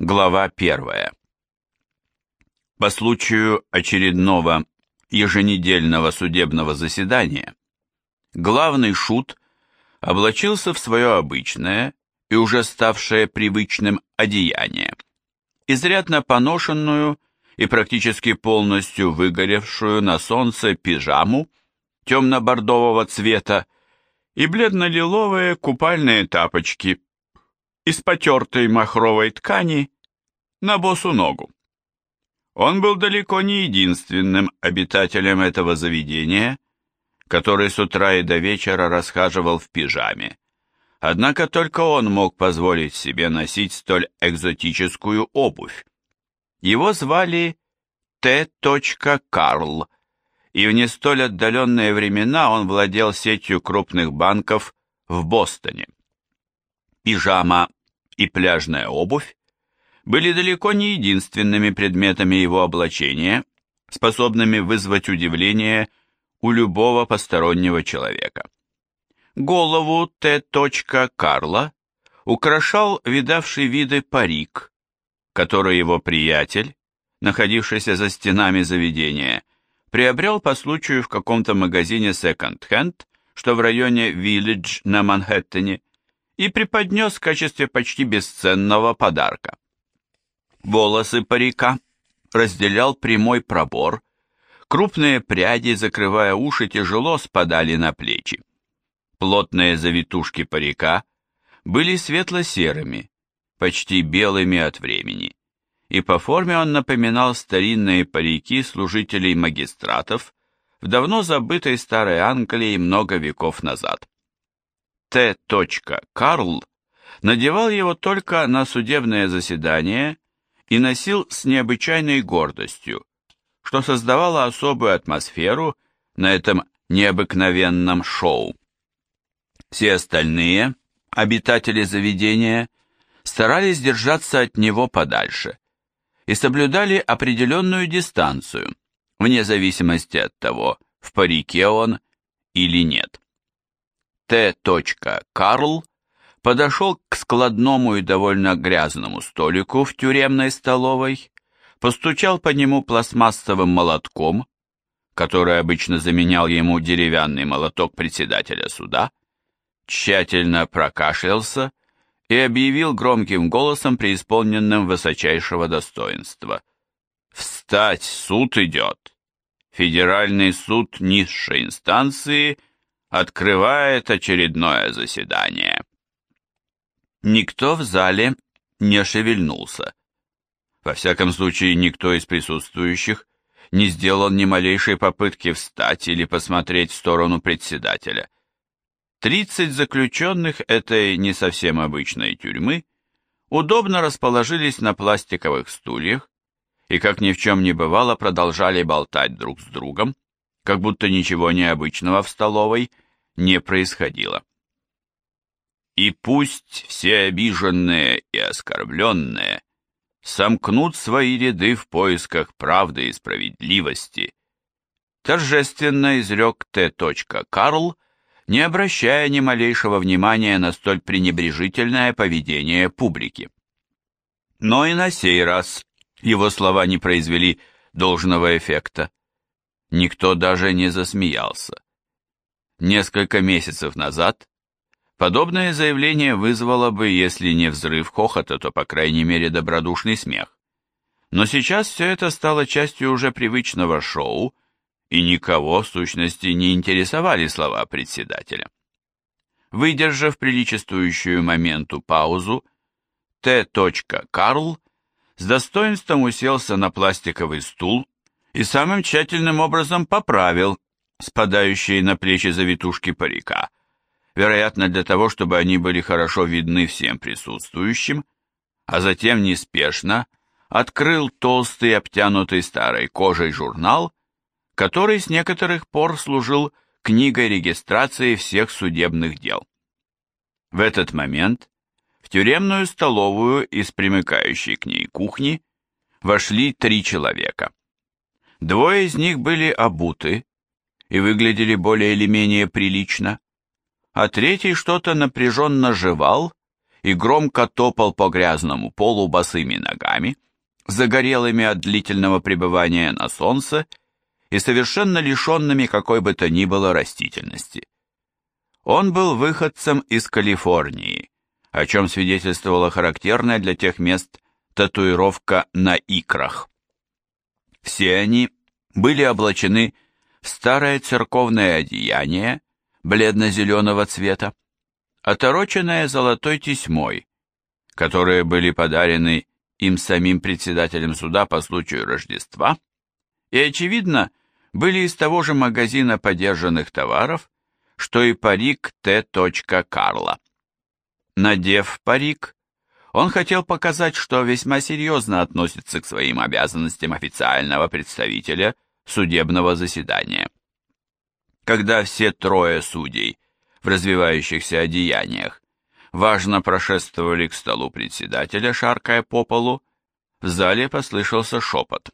Глава первая. По случаю очередного еженедельного судебного заседания главный шут облачился в свое обычное и уже ставшее привычным одеяние, изрядно поношенную и практически полностью выгоревшую на солнце пижаму темно-бордового цвета и бледно-лиловые купальные тапочки из потертой махровой ткани на босу ногу. Он был далеко не единственным обитателем этого заведения, который с утра и до вечера расхаживал в пижаме. Однако только он мог позволить себе носить столь экзотическую обувь. Его звали Т. Карл, и в не столь отдаленные времена он владел сетью крупных банков в Бостоне. Пижама и пляжная обувь были далеко не единственными предметами его облачения, способными вызвать удивление у любого постороннего человека. Голову Т. Карла украшал видавший виды парик, который его приятель, находившийся за стенами заведения, приобрел по случаю в каком-то магазине секонд-хенд, что в районе Виллидж на Манхэттене, и преподнес в качестве почти бесценного подарка. Волосы парика разделял прямой пробор, крупные пряди, закрывая уши, тяжело спадали на плечи. Плотные завитушки парика были светло-серыми, почти белыми от времени, и по форме он напоминал старинные парики служителей магистратов в давно забытой старой Англии много веков назад. Т. Карл надевал его только на судебное заседание и носил с необычайной гордостью, что создавало особую атмосферу на этом необыкновенном шоу. Все остальные, обитатели заведения, старались держаться от него подальше и соблюдали определенную дистанцию, вне зависимости от того, в парике он или нет. Т. Карл подошел к складному и довольно грязному столику в тюремной столовой, постучал по нему пластмассовым молотком, который обычно заменял ему деревянный молоток председателя суда, тщательно прокашлялся и объявил громким голосом, преисполненным высочайшего достоинства. «Встать, суд идет! Федеральный суд низшей инстанции – открывает очередное заседание. Никто в зале не шевельнулся. Во всяком случае, никто из присутствующих не сделал ни малейшей попытки встать или посмотреть в сторону председателя. Тридцать заключенных этой не совсем обычной тюрьмы удобно расположились на пластиковых стульях и, как ни в чем не бывало, продолжали болтать друг с другом, как будто ничего необычного в столовой – не происходило. И пусть все обиженные и оскорбленные сомкнут свои ряды в поисках правды и справедливости, торжественно изрек Т. Карл, не обращая ни малейшего внимания на столь пренебрежительное поведение публики. Но и на сей раз его слова не произвели должного эффекта. Никто даже не засмеялся. Несколько месяцев назад подобное заявление вызвало бы, если не взрыв хохота, то, по крайней мере, добродушный смех. Но сейчас все это стало частью уже привычного шоу, и никого, в сущности, не интересовали слова председателя. Выдержав приличествующую моменту паузу, Т. Карл с достоинством уселся на пластиковый стул и самым тщательным образом поправил спадающие на плечи завитушки парика, вероятно для того, чтобы они были хорошо видны всем присутствующим, а затем неспешно открыл толстый обтянутый старой кожей журнал, который с некоторых пор служил книгой регистрации всех судебных дел. В этот момент в тюремную столовую из примыкающей к ней кухни вошли три человека. Двое из них были обуты, и выглядели более или менее прилично, а третий что-то напряженно жевал и громко топал по грязному полу босыми ногами, загорелыми от длительного пребывания на солнце и совершенно лишенными какой бы то ни было растительности. Он был выходцем из Калифорнии, о чем свидетельствовала характерная для тех мест татуировка на икрах. Все они были облачены в старое церковное одеяние бледно-зеленого цвета, отороченное золотой тесьмой, которые были подарены им самим председателем суда по случаю Рождества, и, очевидно, были из того же магазина подержанных товаров, что и парик Т. Карла. Надев парик, он хотел показать, что весьма серьезно относится к своим обязанностям официального представителя судебного заседания. Когда все трое судей в развивающихся одеяниях важно прошествовали к столу председателя, шаркая по полу, в зале послышался шепот.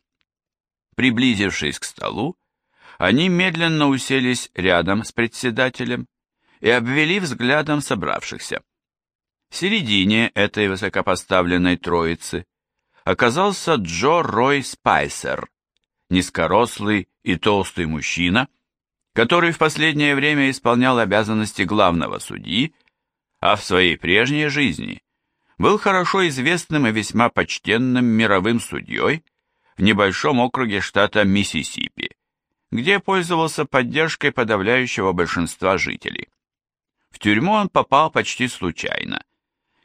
Приблизившись к столу, они медленно уселись рядом с председателем и обвели взглядом собравшихся. Середине этой высокопоставленной троицы оказался Джо Рой Спайсер, низкорослый и толстый мужчина, который в последнее время исполнял обязанности главного судьи, а в своей прежней жизни был хорошо известным и весьма почтенным мировым судьей в небольшом округе штата Миссисипи, где пользовался поддержкой подавляющего большинства жителей. В тюрьму он попал почти случайно,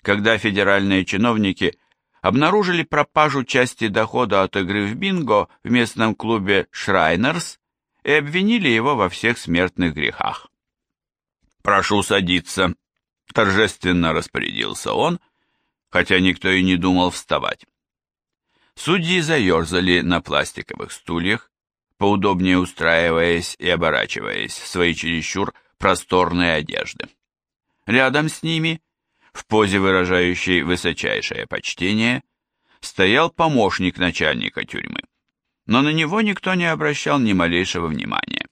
когда федеральные чиновники обнаружили пропажу части дохода от игры в бинго в местном клубе «Шрайнерс» и обвинили его во всех смертных грехах. «Прошу садиться», — торжественно распорядился он, хотя никто и не думал вставать. Судьи заерзали на пластиковых стульях, поудобнее устраиваясь и оборачиваясь в свои чересчур просторные одежды. Рядом с ними в позе, выражающей высочайшее почтение, стоял помощник начальника тюрьмы, но на него никто не обращал ни малейшего внимания.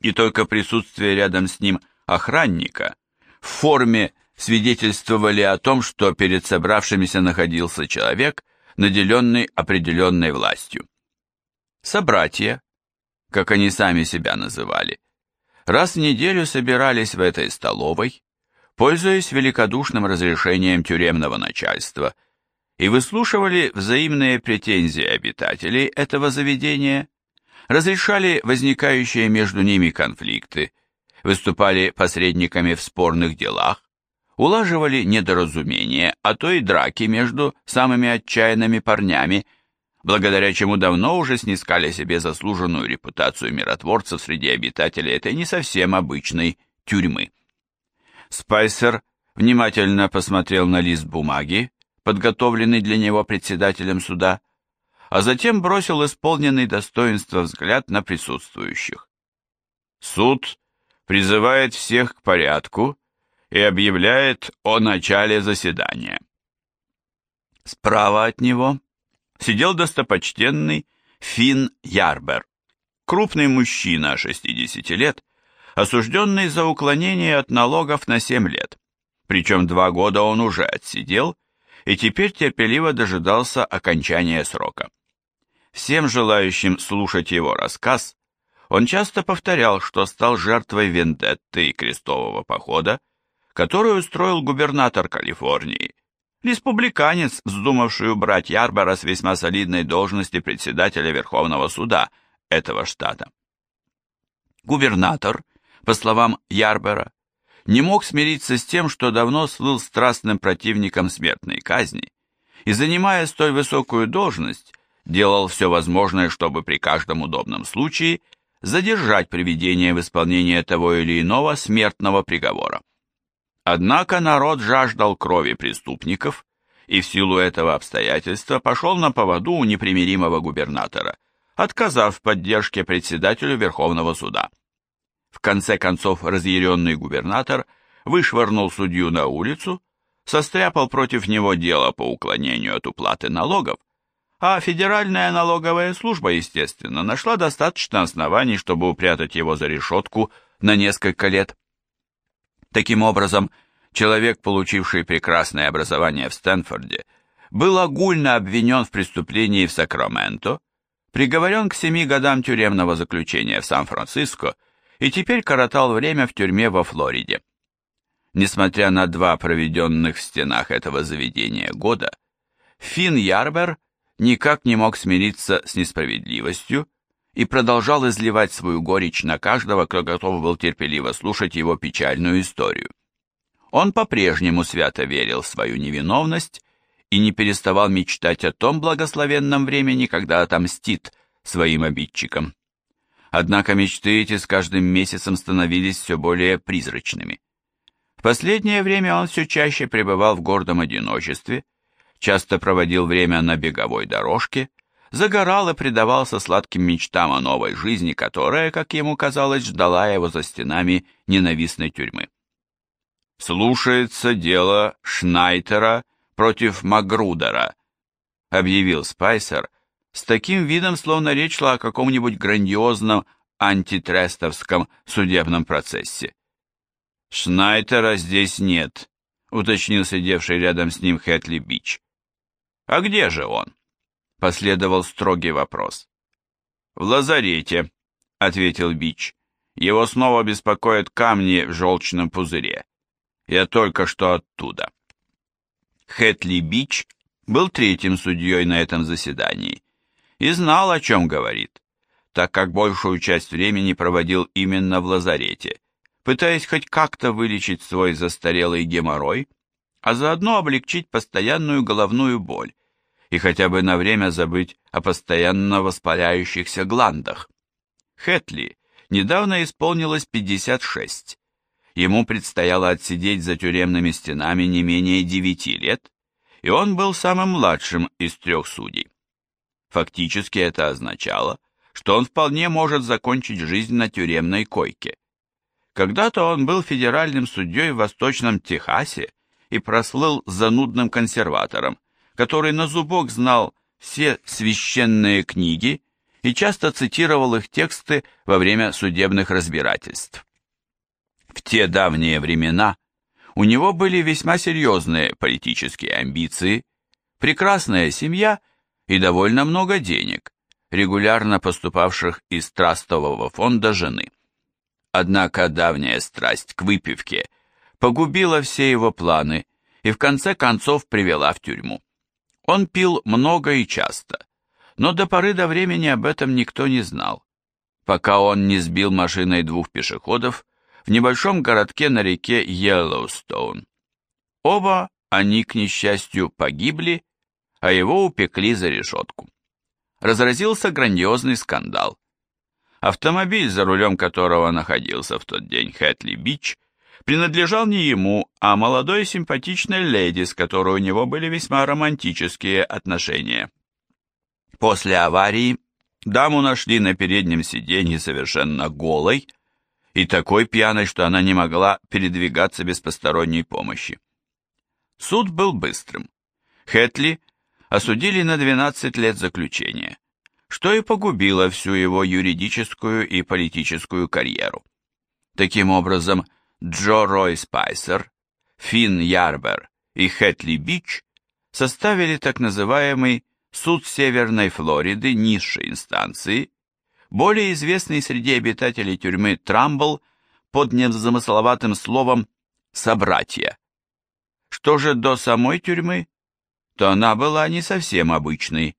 И только присутствие рядом с ним охранника в форме свидетельствовали о том, что перед собравшимися находился человек, наделенный определенной властью. Собратья, как они сами себя называли, раз в неделю собирались в этой столовой, пользуясь великодушным разрешением тюремного начальства, и выслушивали взаимные претензии обитателей этого заведения, разрешали возникающие между ними конфликты, выступали посредниками в спорных делах, улаживали недоразумения, а то и драки между самыми отчаянными парнями, благодаря чему давно уже снискали себе заслуженную репутацию миротворцев среди обитателей этой не совсем обычной тюрьмы. Спайсер внимательно посмотрел на лист бумаги, подготовленный для него председателем суда, а затем бросил исполненный достоинства взгляд на присутствующих. Суд призывает всех к порядку и объявляет о начале заседания. Справа от него сидел достопочтенный Финн Ярбер, крупный мужчина 60 лет, осужденный за уклонение от налогов на 7 лет. Причем два года он уже отсидел и теперь терпеливо дожидался окончания срока. Всем желающим слушать его рассказ, он часто повторял, что стал жертвой вендетты и крестового похода, который устроил губернатор Калифорнии, республиканец, вздумавший убрать Ярбора с весьма солидной должности председателя Верховного суда этого штата. Губернатор – по словам Ярбера, не мог смириться с тем, что давно слыл страстным противником смертной казни и, занимая столь высокую должность, делал все возможное, чтобы при каждом удобном случае задержать приведение в исполнение того или иного смертного приговора. Однако народ жаждал крови преступников и в силу этого обстоятельства пошел на поводу у непримиримого губернатора, отказав в поддержке председателю Верховного суда. В конце концов разъяренный губернатор вышвырнул судью на улицу, состряпал против него дело по уклонению от уплаты налогов, а Федеральная налоговая служба, естественно, нашла достаточно оснований, чтобы упрятать его за решетку на несколько лет. Таким образом, человек, получивший прекрасное образование в Стэнфорде, был огульно обвинен в преступлении в Сакраменто, приговорен к семи годам тюремного заключения в Сан-Франциско и теперь коротал время в тюрьме во Флориде. Несмотря на два проведенных в стенах этого заведения года, Финн Ярбер никак не мог смириться с несправедливостью и продолжал изливать свою горечь на каждого, кто готов был терпеливо слушать его печальную историю. Он по-прежнему свято верил в свою невиновность и не переставал мечтать о том благословенном времени, когда отомстит своим обидчикам. Однако мечты эти с каждым месяцем становились все более призрачными. В последнее время он все чаще пребывал в гордом одиночестве, часто проводил время на беговой дорожке, загорал и предавался сладким мечтам о новой жизни, которая, как ему казалось, ждала его за стенами ненавистной тюрьмы. «Слушается дело Шнайтера против Магрудера», объявил Спайсер с таким видом, словно речь шла о каком-нибудь грандиозном антитрестовском судебном процессе. «Шнайтера здесь нет», — уточнил сидевший рядом с ним Хэтли Бич. «А где же он?» — последовал строгий вопрос. «В лазарете», — ответил Бич. «Его снова беспокоят камни в желчном пузыре. Я только что оттуда». Хэтли Бич был третьим судьей на этом заседании и знал, о чем говорит, так как большую часть времени проводил именно в лазарете, пытаясь хоть как-то вылечить свой застарелый геморрой, а заодно облегчить постоянную головную боль и хотя бы на время забыть о постоянно воспаляющихся гландах. Хэтли недавно исполнилось 56. Ему предстояло отсидеть за тюремными стенами не менее 9 лет, и он был самым младшим из трех судей. Фактически это означало, что он вполне может закончить жизнь на тюремной койке. Когда-то он был федеральным судьей в Восточном Техасе и прослыл занудным консерватором, который на зубок знал все священные книги и часто цитировал их тексты во время судебных разбирательств. В те давние времена у него были весьма серьезные политические амбиции, прекрасная семья и довольно много денег, регулярно поступавших из трастового фонда жены. Однако давняя страсть к выпивке погубила все его планы и в конце концов привела в тюрьму. Он пил много и часто, но до поры до времени об этом никто не знал, пока он не сбил машиной двух пешеходов в небольшом городке на реке Йеллоустоун. Оба они, к несчастью, погибли, а его упекли за решетку. Разразился грандиозный скандал. Автомобиль, за рулем которого находился в тот день Хэтли Бич, принадлежал не ему, а молодой симпатичной леди, с которой у него были весьма романтические отношения. После аварии даму нашли на переднем сиденье совершенно голой и такой пьяной, что она не могла передвигаться без посторонней помощи. Суд был быстрым. Хэтли осудили на 12 лет заключения, что и погубило всю его юридическую и политическую карьеру. Таким образом, Джо Рой Спайсер, Финн Ярбер и Хэтли Бич составили так называемый Суд Северной Флориды низшей инстанции, более известный среди обитателей тюрьмы Трамбл под незамысловатым словом «собратья». Что же до самой тюрьмы, то она была не совсем обычной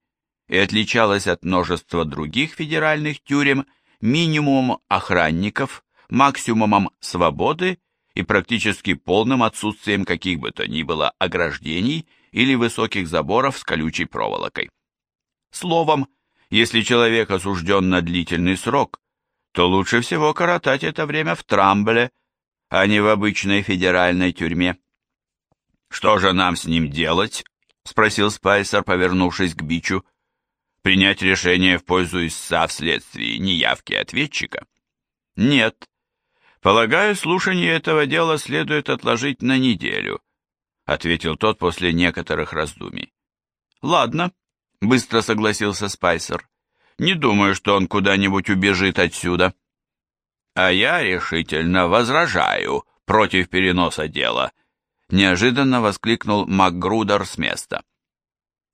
и отличалась от множества других федеральных тюрем минимумом охранников, максимумом свободы и практически полным отсутствием каких бы то ни было ограждений или высоких заборов с колючей проволокой. Словом, если человек осужден на длительный срок, то лучше всего коротать это время в Трамбле, а не в обычной федеральной тюрьме. «Что же нам с ним делать?» — спросил Спайсер, повернувшись к Бичу. «Принять решение в пользу истца вследствие неявки ответчика?» «Нет, «Полагаю, слушание этого дела следует отложить на неделю», ответил тот после некоторых раздумий. «Ладно», — быстро согласился Спайсер. «Не думаю, что он куда-нибудь убежит отсюда». «А я решительно возражаю против переноса дела», неожиданно воскликнул МакГрудер с места.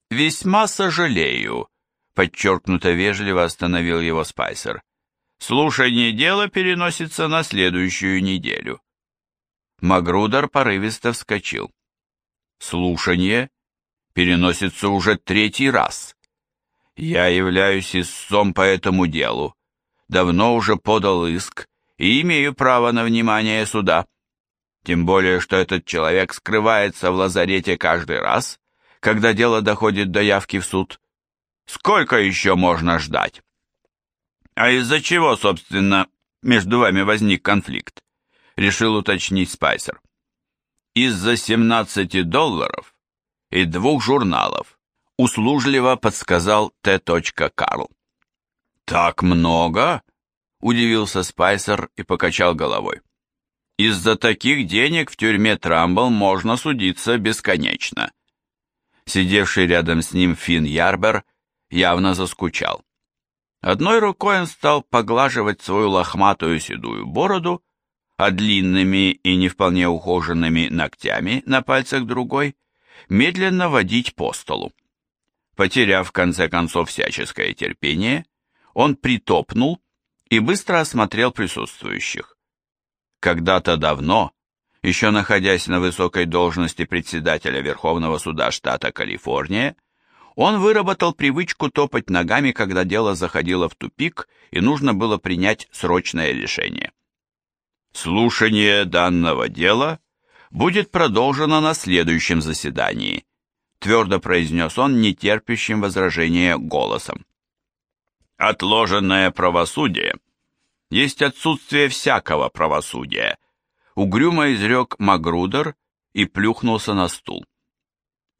«Весьма сожалею», — подчеркнуто вежливо остановил его Спайсер. «Слушание дела переносится на следующую неделю». Магрудер порывисто вскочил. «Слушание переносится уже третий раз. Я являюсь истцом по этому делу. Давно уже подал иск и имею право на внимание суда. Тем более, что этот человек скрывается в лазарете каждый раз, когда дело доходит до явки в суд. Сколько еще можно ждать? А из-за чего, собственно, между вами возник конфликт? Решил уточнить Спайсер. Из-за 17 долларов и двух журналов, услужливо подсказал Т. Карл. Так много? Удивился Спайсер и покачал головой. Из-за таких денег в тюрьме Трамбл можно судиться бесконечно. Сидевший рядом с ним Финн Ярбер явно заскучал. Одной рукой он стал поглаживать свою лохматую седую бороду, а длинными и не вполне ухоженными ногтями на пальцах другой медленно водить по столу. Потеряв в конце концов всяческое терпение, он притопнул и быстро осмотрел присутствующих. Когда-то давно, еще находясь на высокой должности председателя Верховного суда штата Калифорния, он выработал привычку топать ногами, когда дело заходило в тупик и нужно было принять срочное решение. Слушание данного дела будет продолжено на следующем заседании, твердо произнес он нетерпящим возражения голосом. Отложенное правосудие есть отсутствие всякого правосудия, угрюмо изрек Магрудер и плюхнулся на стул.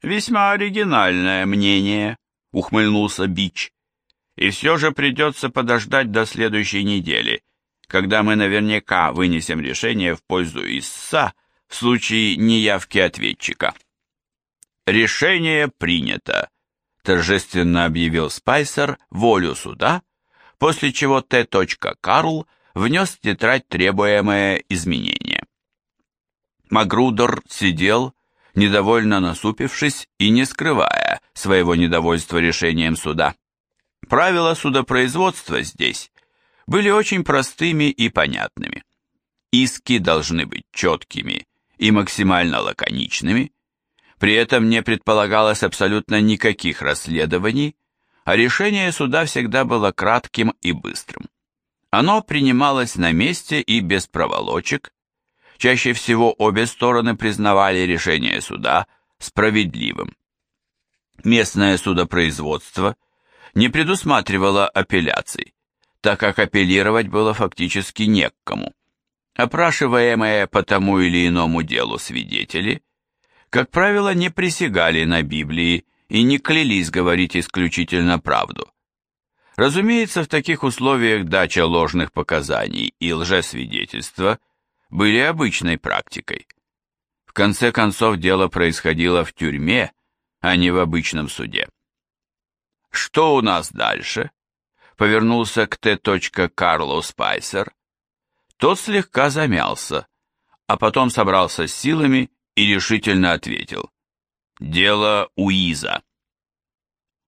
«Весьма оригинальное мнение», — ухмыльнулся Бич. «И все же придется подождать до следующей недели, когда мы наверняка вынесем решение в пользу ИССА в случае неявки ответчика». «Решение принято», — торжественно объявил Спайсер волю суда, после чего Т. Карл внес в тетрадь требуемое изменение. Магрудер сидел, недовольно насупившись и не скрывая своего недовольства решением суда. Правила судопроизводства здесь были очень простыми и понятными. Иски должны быть четкими и максимально лаконичными, при этом не предполагалось абсолютно никаких расследований, а решение суда всегда было кратким и быстрым. Оно принималось на месте и без проволочек, Чаще всего обе стороны признавали решение суда справедливым. Местное судопроизводство не предусматривало апелляций, так как апеллировать было фактически не к кому. Опрашиваемые по тому или иному делу свидетели, как правило, не присягали на Библии и не клялись говорить исключительно правду. Разумеется, в таких условиях дача ложных показаний и лжесвидетельства – были обычной практикой. В конце концов, дело происходило в тюрьме, а не в обычном суде. «Что у нас дальше?» Повернулся к Т. Карло Спайсер. Тот слегка замялся, а потом собрался с силами и решительно ответил. «Дело Уиза».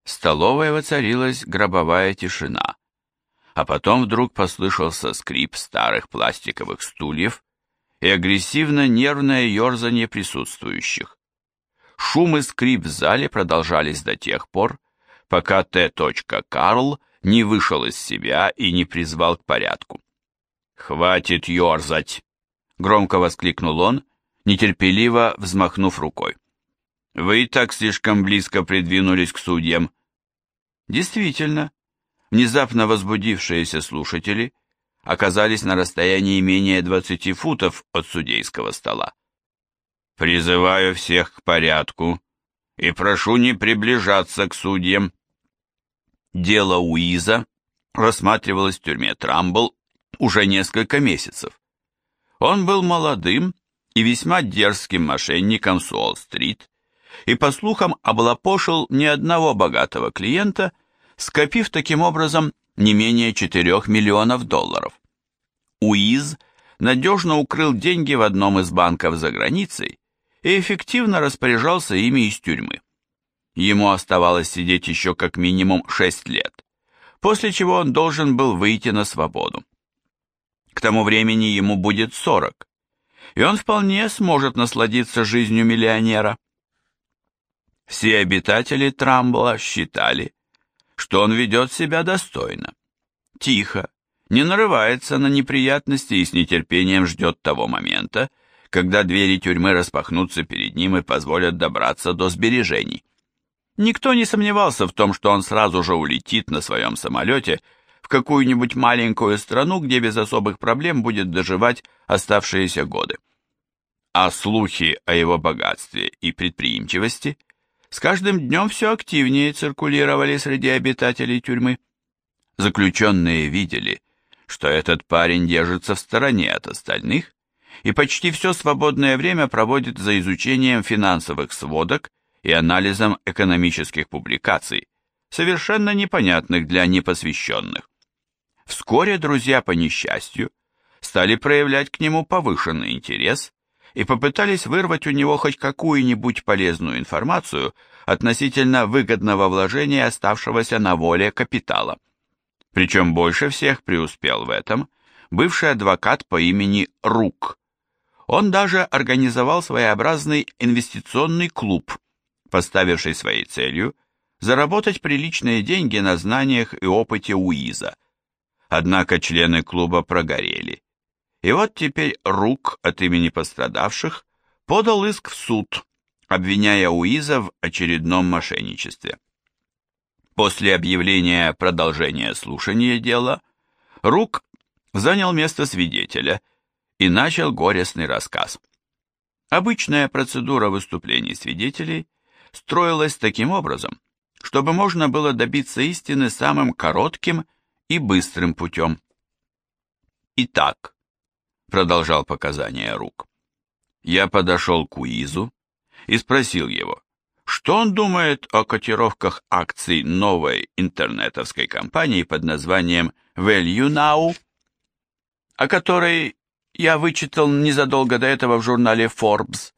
В столовой воцарилась гробовая тишина, а потом вдруг послышался скрип старых пластиковых стульев, и агрессивно-нервное ерзание присутствующих. Шум и скрип в зале продолжались до тех пор, пока Т. Карл не вышел из себя и не призвал к порядку. «Хватит ерзать!» — громко воскликнул он, нетерпеливо взмахнув рукой. «Вы и так слишком близко придвинулись к судьям». Действительно, внезапно возбудившиеся слушатели — оказались на расстоянии менее 20 футов от судейского стола. «Призываю всех к порядку и прошу не приближаться к судьям». Дело Уиза рассматривалось в тюрьме Трамбл уже несколько месяцев. Он был молодым и весьма дерзким мошенником с Уолл-стрит и, по слухам, облапошил ни одного богатого клиента, скопив таким образом не менее 4 миллионов долларов. Уиз надежно укрыл деньги в одном из банков за границей и эффективно распоряжался ими из тюрьмы. Ему оставалось сидеть еще как минимум 6 лет, после чего он должен был выйти на свободу. К тому времени ему будет 40, и он вполне сможет насладиться жизнью миллионера. Все обитатели Трамбла считали, что он ведет себя достойно, тихо, не нарывается на неприятности и с нетерпением ждет того момента, когда двери тюрьмы распахнутся перед ним и позволят добраться до сбережений. Никто не сомневался в том, что он сразу же улетит на своем самолете в какую-нибудь маленькую страну, где без особых проблем будет доживать оставшиеся годы. А слухи о его богатстве и предприимчивости с каждым днем все активнее циркулировали среди обитателей тюрьмы. Заключенные видели, что этот парень держится в стороне от остальных и почти все свободное время проводит за изучением финансовых сводок и анализом экономических публикаций, совершенно непонятных для непосвященных. Вскоре друзья по несчастью стали проявлять к нему повышенный интерес и попытались вырвать у него хоть какую-нибудь полезную информацию относительно выгодного вложения оставшегося на воле капитала. Причем больше всех преуспел в этом бывший адвокат по имени Рук. Он даже организовал своеобразный инвестиционный клуб, поставивший своей целью заработать приличные деньги на знаниях и опыте Уиза. Однако члены клуба прогорели. И вот теперь Рук от имени пострадавших подал иск в суд, обвиняя Уиза в очередном мошенничестве. После объявления продолжения слушания дела, Рук занял место свидетеля и начал горестный рассказ. Обычная процедура выступлений свидетелей строилась таким образом, чтобы можно было добиться истины самым коротким и быстрым путем. Итак, продолжал показания Рук, я подошел к Уизу и спросил его, что он думает о котировках акций новой интернетовской компании под названием Value Now, о которой я вычитал незадолго до этого в журнале Forbes?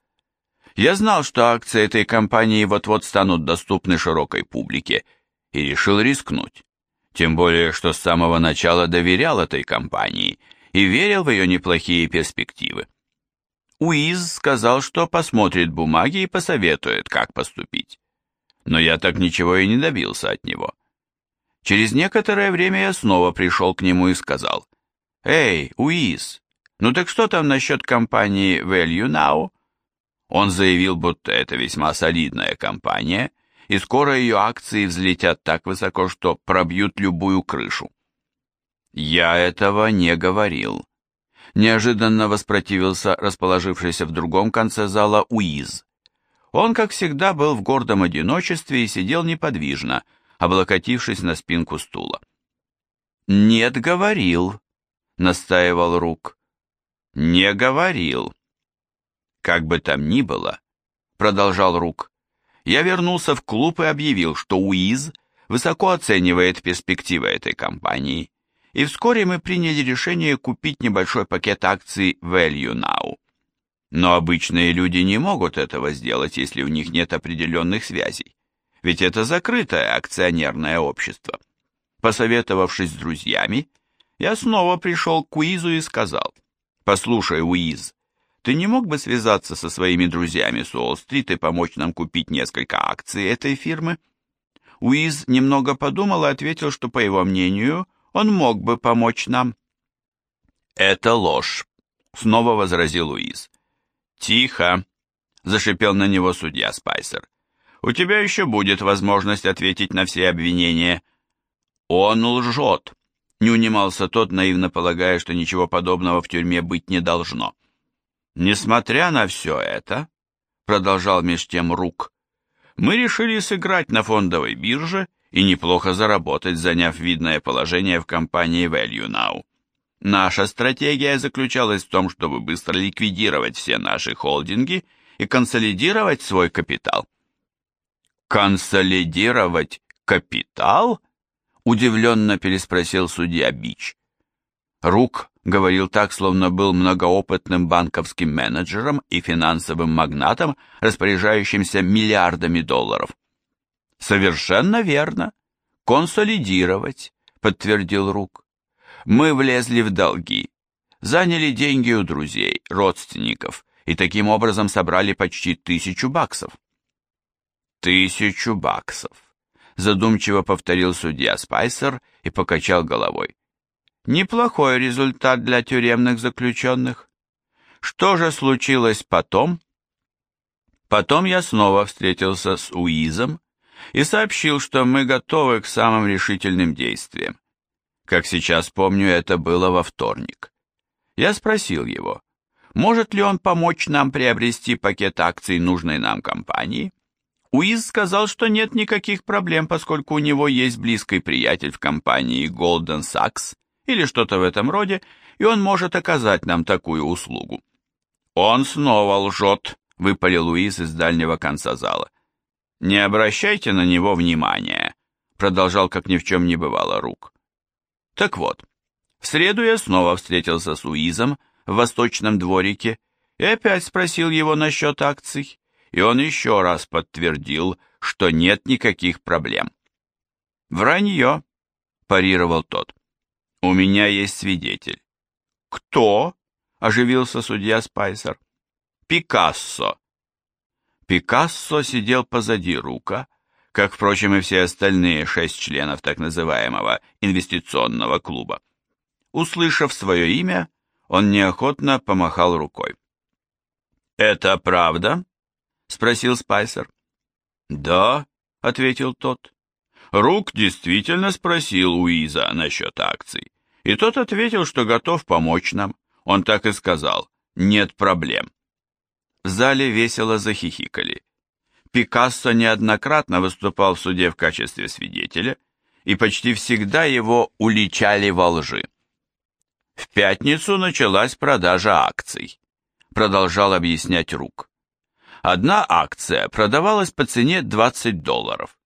Я знал, что акции этой компании вот-вот станут доступны широкой публике, и решил рискнуть. Тем более, что с самого начала доверял этой компании и верил в ее неплохие перспективы. Уиз сказал, что посмотрит бумаги и посоветует, как поступить. Но я так ничего и не добился от него. Через некоторое время я снова пришел к нему и сказал, «Эй, Уиз, ну так что там насчет компании Value Now?» Он заявил, будто это весьма солидная компания, и скоро ее акции взлетят так высоко, что пробьют любую крышу. Я этого не говорил неожиданно воспротивился расположившийся в другом конце зала Уиз. Он, как всегда, был в гордом одиночестве и сидел неподвижно, облокотившись на спинку стула. «Нет, говорил», — настаивал Рук. «Не говорил». «Как бы там ни было», — продолжал Рук, — «я вернулся в клуб и объявил, что Уиз высоко оценивает перспективы этой компании и вскоре мы приняли решение купить небольшой пакет акций Value Now. Но обычные люди не могут этого сделать, если у них нет определенных связей, ведь это закрытое акционерное общество. Посоветовавшись с друзьями, я снова пришел к Уизу и сказал, «Послушай, Уиз, ты не мог бы связаться со своими друзьями с Уолл-стрит и помочь нам купить несколько акций этой фирмы?» Уиз немного подумал и ответил, что, по его мнению, он мог бы помочь нам». «Это ложь», — снова возразил Луиз. «Тихо», — зашипел на него судья Спайсер. «У тебя еще будет возможность ответить на все обвинения». «Он лжет», — не унимался тот, наивно полагая, что ничего подобного в тюрьме быть не должно. «Несмотря на все это», — продолжал меж тем Рук, — «мы решили сыграть на фондовой бирже и неплохо заработать, заняв видное положение в компании Value Now. Наша стратегия заключалась в том, чтобы быстро ликвидировать все наши холдинги и консолидировать свой капитал. «Консолидировать капитал?» – удивленно переспросил судья Бич. Рук говорил так, словно был многоопытным банковским менеджером и финансовым магнатом, распоряжающимся миллиардами долларов. «Совершенно верно. Консолидировать», — подтвердил Рук. «Мы влезли в долги, заняли деньги у друзей, родственников и таким образом собрали почти тысячу баксов». «Тысячу баксов», — задумчиво повторил судья Спайсер и покачал головой. Неплохой результат для тюремных заключенных. Что же случилось потом? Потом я снова встретился с Уизом и сообщил, что мы готовы к самым решительным действиям. Как сейчас помню, это было во вторник. Я спросил его, может ли он помочь нам приобрести пакет акций нужной нам компании. Уиз сказал, что нет никаких проблем, поскольку у него есть близкий приятель в компании Goldman Sachs, или что-то в этом роде, и он может оказать нам такую услугу. Он снова лжет, выпалил Луиз из дальнего конца зала. Не обращайте на него внимания, продолжал, как ни в чем не бывало, Рук. Так вот, в среду я снова встретился с Уизом в восточном дворике и опять спросил его насчет акций, и он еще раз подтвердил, что нет никаких проблем. «Вранье», – парировал тот. «У меня есть свидетель». «Кто?» – оживился судья Спайсер. «Пикассо». Пикассо сидел позади Рука, как, впрочем, и все остальные шесть членов так называемого инвестиционного клуба. Услышав свое имя, он неохотно помахал рукой. «Это правда?» — спросил Спайсер. «Да», — ответил тот. Рук действительно спросил Уиза насчет акций, и тот ответил, что готов помочь нам. Он так и сказал, нет проблем. В зале весело захихикали. Пикассо неоднократно выступал в суде в качестве свидетеля, и почти всегда его уличали во лжи. В пятницу началась продажа акций, продолжал объяснять Рук. Одна акция продавалась по цене 20 долларов.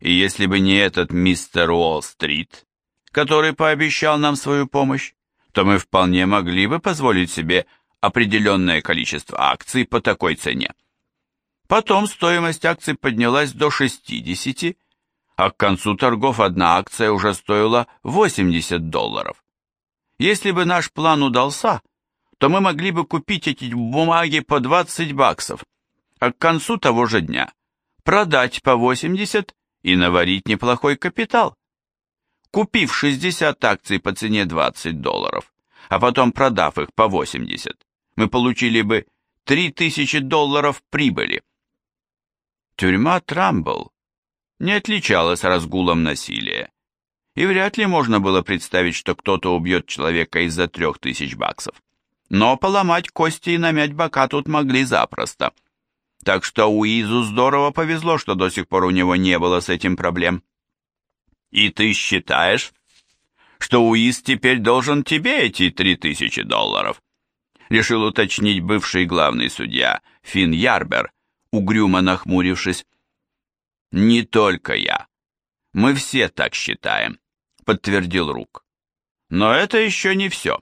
И если бы не этот мистер Уолл-стрит, который пообещал нам свою помощь, то мы вполне могли бы позволить себе определенное количество акций по такой цене. Потом стоимость акций поднялась до 60, а к концу торгов одна акция уже стоила 80 долларов. Если бы наш план удался, то мы могли бы купить эти бумаги по 20 баксов, а к концу того же дня продать по 80 и наварить неплохой капитал. Купив 60 акций по цене 20 долларов, а потом продав их по 80, мы получили бы 3000 долларов прибыли. Тюрьма Трамбл не отличалась разгулом насилия, и вряд ли можно было представить, что кто-то убьет человека из-за трех тысяч баксов. Но поломать кости и намять бока тут могли запросто – так что Уизу здорово повезло, что до сих пор у него не было с этим проблем. И ты считаешь, что Уиз теперь должен тебе эти три тысячи долларов? Решил уточнить бывший главный судья Финн Ярбер, угрюмо нахмурившись. Не только я. Мы все так считаем, подтвердил Рук. Но это еще не все.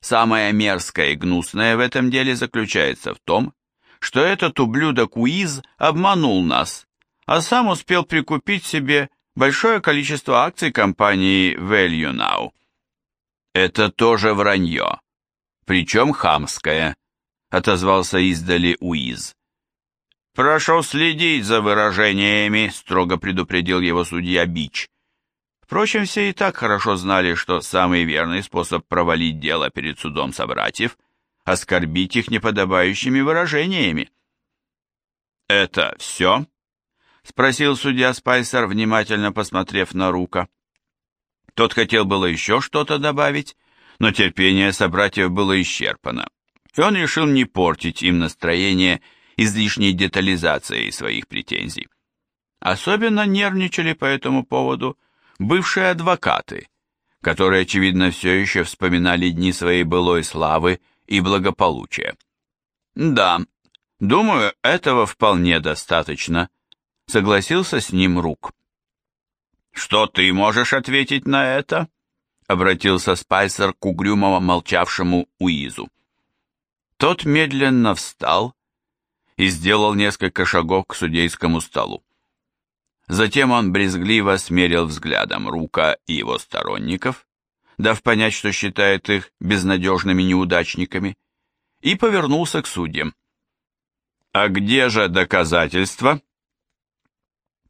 Самое мерзкое и гнусное в этом деле заключается в том, что этот ублюдок Уиз обманул нас, а сам успел прикупить себе большое количество акций компании Value Now. Это тоже вранье, причем хамское, отозвался издали Уиз. «Прошу следить за выражениями», — строго предупредил его судья Бич. Впрочем, все и так хорошо знали, что самый верный способ провалить дело перед судом собратьев — оскорбить их неподобающими выражениями. «Это все?» — спросил судья Спайсер, внимательно посмотрев на Рука. Тот хотел было еще что-то добавить, но терпение собратьев было исчерпано, и он решил не портить им настроение излишней детализацией своих претензий. Особенно нервничали по этому поводу бывшие адвокаты, которые, очевидно, все еще вспоминали дни своей былой славы и благополучия. Да, думаю, этого вполне достаточно, согласился с ним Рук. Что ты можешь ответить на это? Обратился Спайсер к угрюмому молчавшему Уизу. Тот медленно встал и сделал несколько шагов к судейскому столу. Затем он брезгливо смерил взглядом Рука и его сторонников, дав понять, что считает их безнадежными неудачниками, и повернулся к судьям. «А где же доказательства?»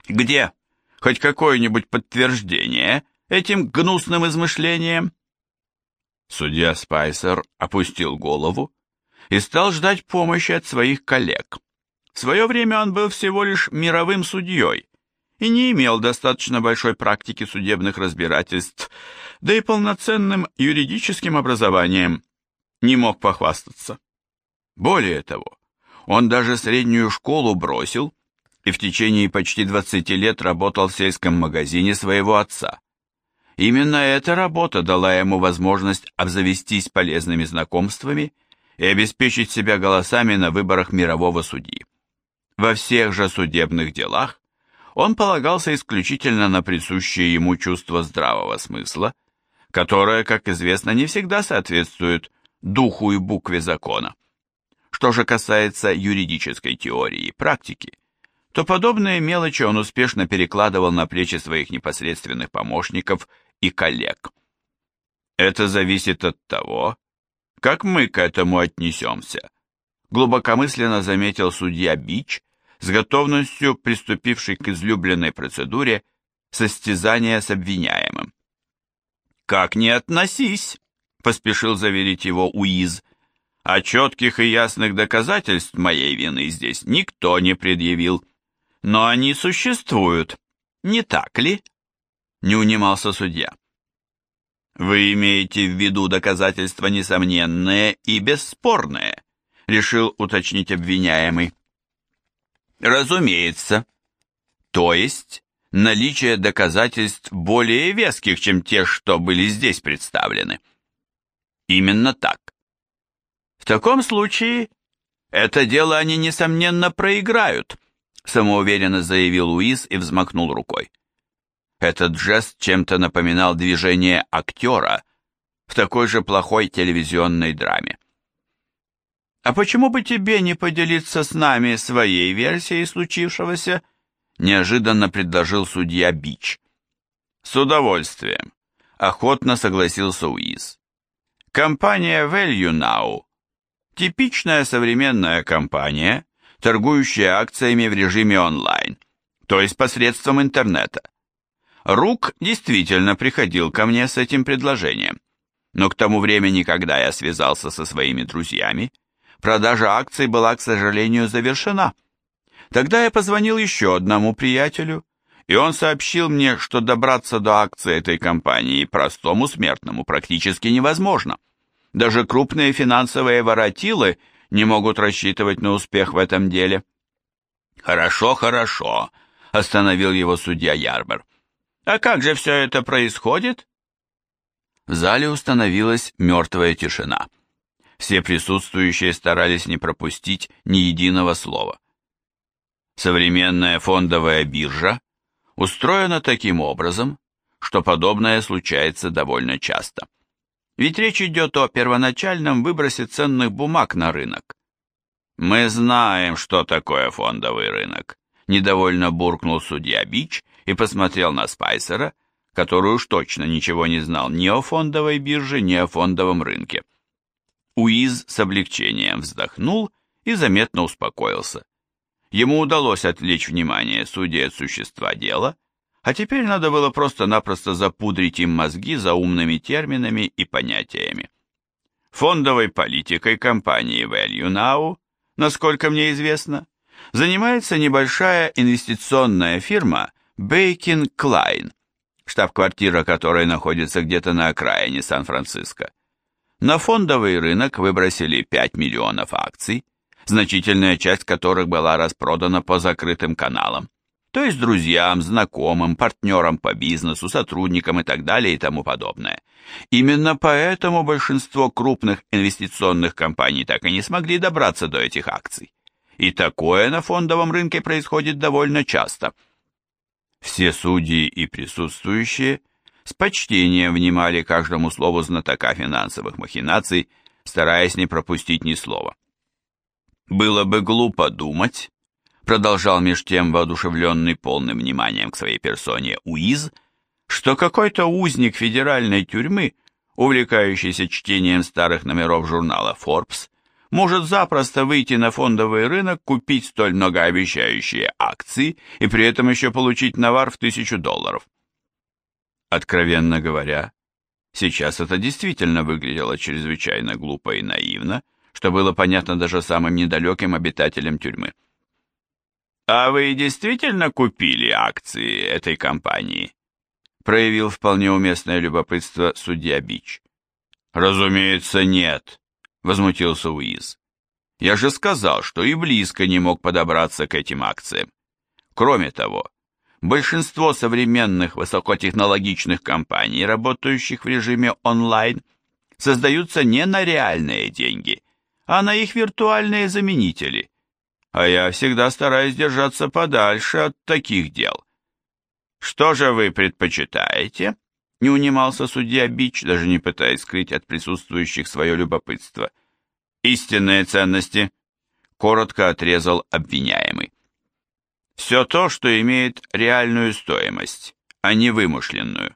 «Где? Хоть какое-нибудь подтверждение этим гнусным измышлениям?» Судья Спайсер опустил голову и стал ждать помощи от своих коллег. В свое время он был всего лишь мировым судьей и не имел достаточно большой практики судебных разбирательств, да и полноценным юридическим образованием не мог похвастаться. Более того, он даже среднюю школу бросил и в течение почти 20 лет работал в сельском магазине своего отца. Именно эта работа дала ему возможность обзавестись полезными знакомствами и обеспечить себя голосами на выборах мирового судьи. Во всех же судебных делах он полагался исключительно на присущее ему чувство здравого смысла, которое, как известно, не всегда соответствует духу и букве закона. Что же касается юридической теории и практики, то подобные мелочи он успешно перекладывал на плечи своих непосредственных помощников и коллег. Это зависит от того, как мы к этому отнесемся, глубокомысленно заметил судья Бич, с готовностью приступивший к излюбленной процедуре состязания с обвиняемым. «Как не относись!» — поспешил заверить его Уиз. «А четких и ясных доказательств моей вины здесь никто не предъявил. Но они существуют, не так ли?» Не унимался судья. «Вы имеете в виду доказательства несомненные и бесспорные», решил уточнить обвиняемый. «Разумеется. То есть наличие доказательств более веских, чем те, что были здесь представлены». Именно так. В таком случае это дело они, несомненно, проиграют, самоуверенно заявил Луис и взмахнул рукой. Этот жест чем-то напоминал движение актера в такой же плохой телевизионной драме. «А почему бы тебе не поделиться с нами своей версией случившегося?» неожиданно предложил судья Бич. «С удовольствием», — охотно согласился Уиз. Компания Value Now – типичная современная компания, торгующая акциями в режиме онлайн, то есть посредством интернета. Рук действительно приходил ко мне с этим предложением, но к тому времени, когда я связался со своими друзьями, продажа акций была, к сожалению, завершена. Тогда я позвонил еще одному приятелю, и он сообщил мне, что добраться до акций этой компании простому смертному практически невозможно. Даже крупные финансовые воротилы не могут рассчитывать на успех в этом деле. «Хорошо, хорошо», — остановил его судья Ярбер. «А как же все это происходит?» В зале установилась мертвая тишина. Все присутствующие старались не пропустить ни единого слова. Современная фондовая биржа устроена таким образом, что подобное случается довольно часто. Ведь речь идет о первоначальном выбросе ценных бумаг на рынок. Мы знаем, что такое фондовый рынок, недовольно буркнул судья Бич и посмотрел на Спайсера, который уж точно ничего не знал ни о фондовой бирже, ни о фондовом рынке. Уиз с облегчением вздохнул и заметно успокоился. Ему удалось отвлечь внимание судьи от существа дела, а теперь надо было просто-напросто запудрить им мозги за умными терминами и понятиями. Фондовой политикой компании Value Now, насколько мне известно, занимается небольшая инвестиционная фирма Bacon Klein, штаб-квартира которой находится где-то на окраине Сан-Франциско. На фондовый рынок выбросили 5 миллионов акций, значительная часть которых была распродана по закрытым каналам то есть друзьям, знакомым, партнерам по бизнесу, сотрудникам и так далее и тому подобное. Именно поэтому большинство крупных инвестиционных компаний так и не смогли добраться до этих акций. И такое на фондовом рынке происходит довольно часто. Все судьи и присутствующие с почтением внимали каждому слову знатока финансовых махинаций, стараясь не пропустить ни слова. «Было бы глупо думать», — продолжал меж тем воодушевленный полным вниманием к своей персоне Уиз, что какой-то узник федеральной тюрьмы, увлекающийся чтением старых номеров журнала Forbes, может запросто выйти на фондовый рынок, купить столь многообещающие акции и при этом еще получить навар в тысячу долларов. Откровенно говоря, сейчас это действительно выглядело чрезвычайно глупо и наивно, что было понятно даже самым недалеким обитателям тюрьмы. «А вы действительно купили акции этой компании?» проявил вполне уместное любопытство судья Бич. «Разумеется, нет», — возмутился Уиз. «Я же сказал, что и близко не мог подобраться к этим акциям. Кроме того, большинство современных высокотехнологичных компаний, работающих в режиме онлайн, создаются не на реальные деньги, а на их виртуальные заменители. А я всегда стараюсь держаться подальше от таких дел. Что же вы предпочитаете? Не унимался судья Бич, даже не пытаясь скрыть от присутствующих свое любопытство. Истинные ценности, коротко отрезал обвиняемый. Все то, что имеет реальную стоимость, а не вымышленную.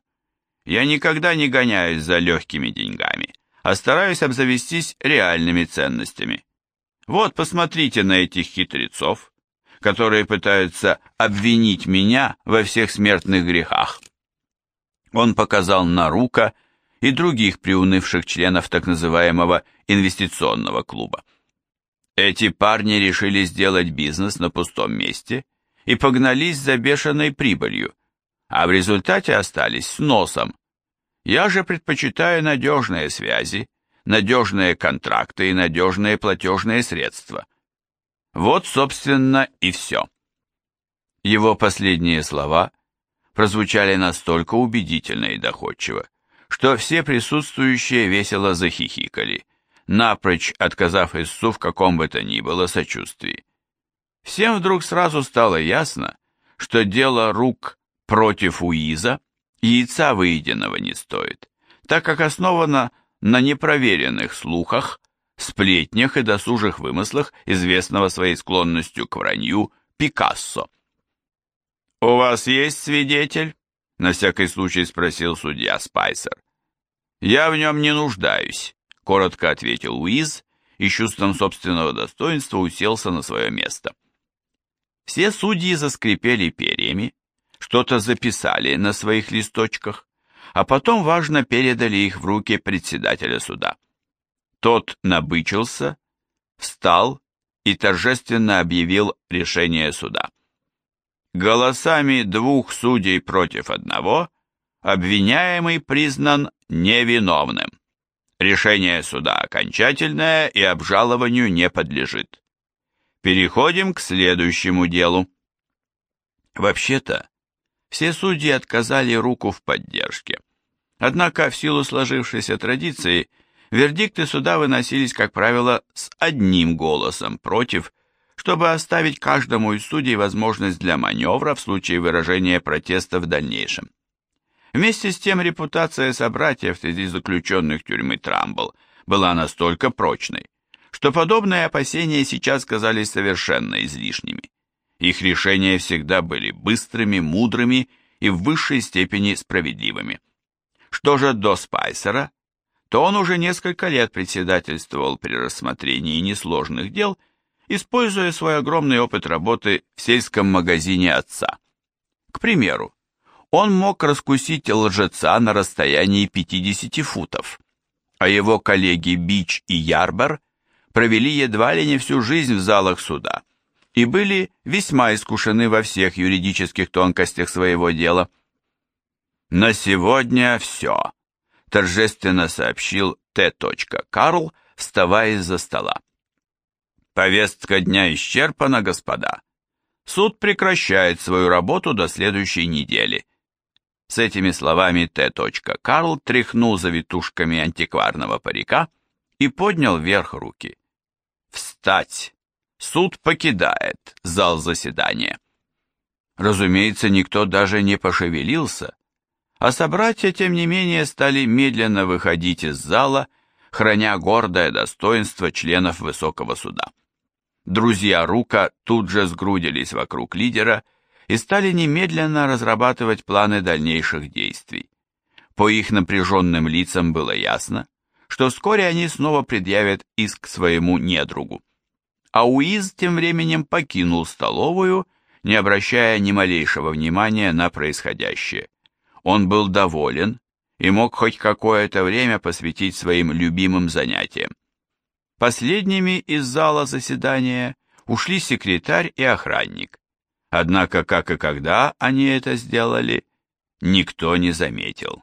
Я никогда не гоняюсь за легкими деньгами, а стараюсь обзавестись реальными ценностями. Вот, посмотрите на этих хитрецов, которые пытаются обвинить меня во всех смертных грехах. Он показал Нарука и других приунывших членов так называемого инвестиционного клуба. Эти парни решили сделать бизнес на пустом месте и погнались за бешеной прибылью, а в результате остались с носом. Я же предпочитаю надежные связи, надежные контракты и надежные платежные средства. Вот, собственно, и все. Его последние слова прозвучали настолько убедительно и доходчиво, что все присутствующие весело захихикали, напрочь отказав Иссу в каком бы то ни было сочувствии. Всем вдруг сразу стало ясно, что дело рук против Уиза яйца выеденного не стоит, так как основано на непроверенных слухах, сплетнях и досужих вымыслах, известного своей склонностью к вранью Пикассо. «У вас есть свидетель?» — на всякий случай спросил судья Спайсер. «Я в нем не нуждаюсь», — коротко ответил Уиз и чувством собственного достоинства уселся на свое место. Все судьи заскрипели перьями, что-то записали на своих листочках, а потом важно передали их в руки председателя суда. Тот набычился, встал и торжественно объявил решение суда. Голосами двух судей против одного обвиняемый признан невиновным. Решение суда окончательное и обжалованию не подлежит. Переходим к следующему делу. Вообще-то, все судьи отказали руку в поддержке. Однако в силу сложившейся традиции вердикты суда выносились, как правило, с одним голосом против, чтобы оставить каждому из судей возможность для маневра в случае выражения протеста в дальнейшем. Вместе с тем репутация собратьев среди заключенных тюрьмы Трамбл была настолько прочной, что подобные опасения сейчас казались совершенно излишними. Их решения всегда были быстрыми, мудрыми и в высшей степени справедливыми. Что же до Спайсера, то он уже несколько лет председательствовал при рассмотрении несложных дел, используя свой огромный опыт работы в сельском магазине отца. К примеру, он мог раскусить лжеца на расстоянии 50 футов, а его коллеги Бич и Ярбер провели едва ли не всю жизнь в залах суда и были весьма искушены во всех юридических тонкостях своего дела. «На сегодня все», — торжественно сообщил Т. Карл, вставая из-за стола. «Повестка дня исчерпана, господа. Суд прекращает свою работу до следующей недели». С этими словами Т. Карл тряхнул завитушками антикварного парика и поднял вверх руки. «Встать! Суд покидает зал заседания». Разумеется, никто даже не пошевелился, а собратья, тем не менее, стали медленно выходить из зала, храня гордое достоинство членов высокого суда. Друзья Рука тут же сгрудились вокруг лидера и стали немедленно разрабатывать планы дальнейших действий. По их напряженным лицам было ясно, что вскоре они снова предъявят иск своему недругу. А Уиз тем временем покинул столовую, не обращая ни малейшего внимания на происходящее. Он был доволен и мог хоть какое-то время посвятить своим любимым занятиям. Последними из зала заседания ушли секретарь и охранник. Однако, как и когда они это сделали, никто не заметил.